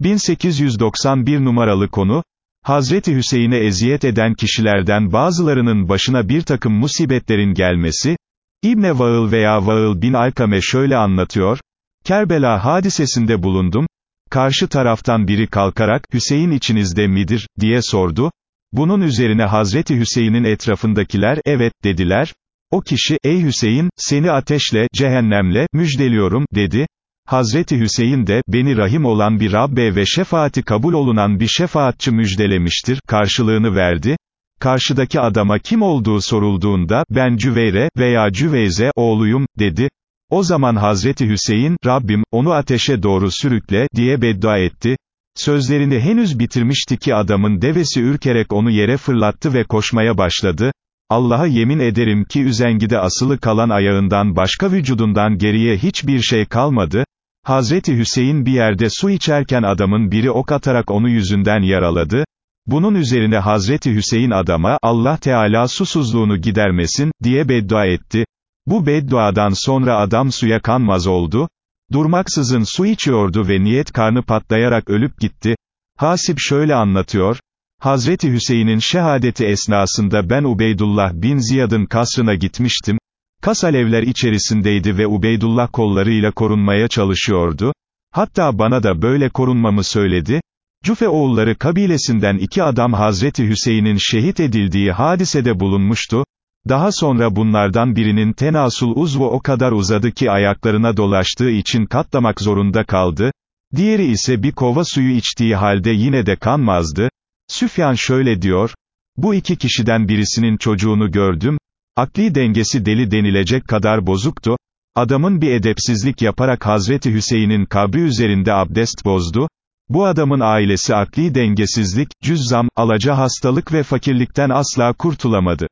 1891 numaralı konu, Hazreti Hüseyin'e eziyet eden kişilerden bazılarının başına bir takım musibetlerin gelmesi, İbne Vağıl veya Vağıl bin Alkame şöyle anlatıyor, Kerbela hadisesinde bulundum, karşı taraftan biri kalkarak, Hüseyin içinizde midir, diye sordu, bunun üzerine Hazreti Hüseyin'in etrafındakiler, evet, dediler, o kişi, ey Hüseyin, seni ateşle, cehennemle, müjdeliyorum, dedi, Hazreti Hüseyin de, beni rahim olan bir Rabbe ve şefaati kabul olunan bir şefaatçi müjdelemiştir, karşılığını verdi. Karşıdaki adama kim olduğu sorulduğunda, ben Cüveyre veya Cüveyze oğluyum, dedi. O zaman Hazreti Hüseyin, Rabbim, onu ateşe doğru sürükle, diye beddua etti. Sözlerini henüz bitirmişti ki adamın devesi ürkerek onu yere fırlattı ve koşmaya başladı. Allah'a yemin ederim ki üzengide asılı kalan ayağından başka vücudundan geriye hiçbir şey kalmadı. Hazreti Hüseyin bir yerde su içerken adamın biri ok atarak onu yüzünden yaraladı. Bunun üzerine Hazreti Hüseyin adama, Allah Teala susuzluğunu gidermesin, diye beddua etti. Bu bedduadan sonra adam suya kanmaz oldu. Durmaksızın su içiyordu ve niyet karnı patlayarak ölüp gitti. Hasip şöyle anlatıyor, Hazreti Hüseyin'in şehadeti esnasında ben Ubeydullah bin Ziyad'ın kasrına gitmiştim, Kas alevler içerisindeydi ve Ubeydullah kollarıyla korunmaya çalışıyordu. Hatta bana da böyle korunmamı söyledi. Cüfe oğulları kabilesinden iki adam Hazreti Hüseyin'in şehit edildiği hadisede bulunmuştu. Daha sonra bunlardan birinin tenasul uzvu o kadar uzadı ki ayaklarına dolaştığı için katlamak zorunda kaldı. Diğeri ise bir kova suyu içtiği halde yine de kanmazdı. Süfyan şöyle diyor, bu iki kişiden birisinin çocuğunu gördüm, Akli dengesi deli denilecek kadar bozuktu, adamın bir edepsizlik yaparak Hazreti Hüseyin'in kabri üzerinde abdest bozdu, bu adamın ailesi akli dengesizlik, cüzzam, alaca hastalık ve fakirlikten asla kurtulamadı.